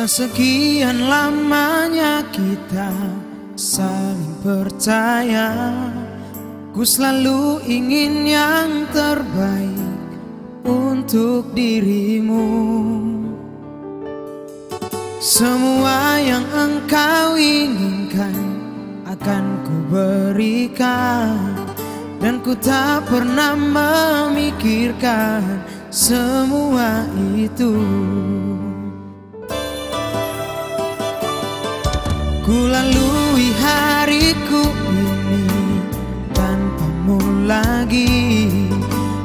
Telah sekian lamanya kita saling percaya Ku selalu ingin yang terbaik untuk dirimu. Semua yang engkau inginkan akan ku berikan Dan ku tak pernah memikirkan semua itu hariku ini tanpamu lagi.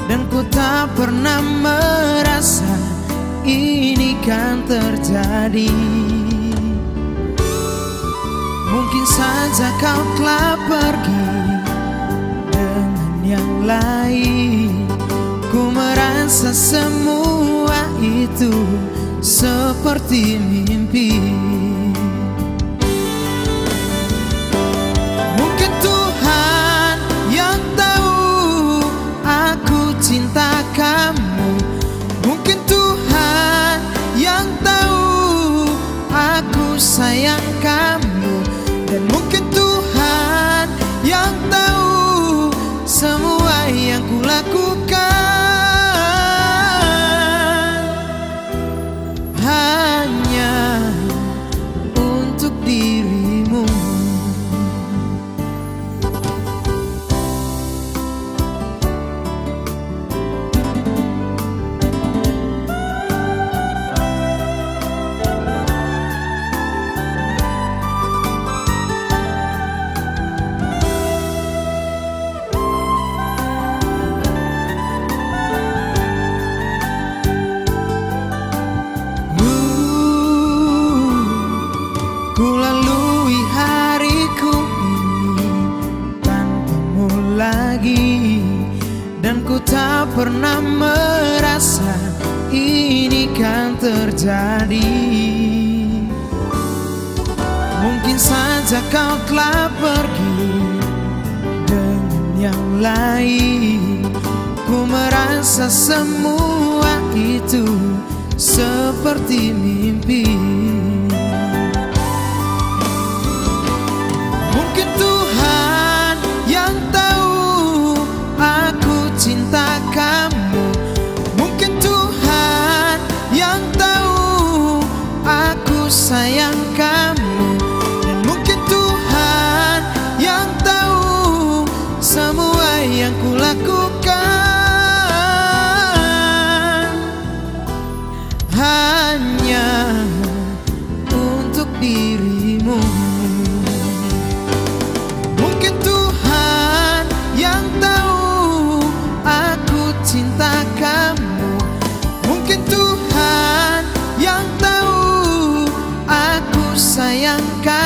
Dan ku tak pernah merasa ini kan terjadi. Mungkin saja kau telah pergi dengan yang lain. Ku merasa semua itu seperti mimpi sayang Dan ku tak pernah merasa ini kan terjadi. Mungkin saja kau telah pergi dengan yang lain. Ku merasa semua itu seperti mimpi. lakukan hanya untuk dirimu. Mungkin Tuhan yang tahu aku cinta kamu. Mungkin Tuhan yang tahu aku sayang kamu.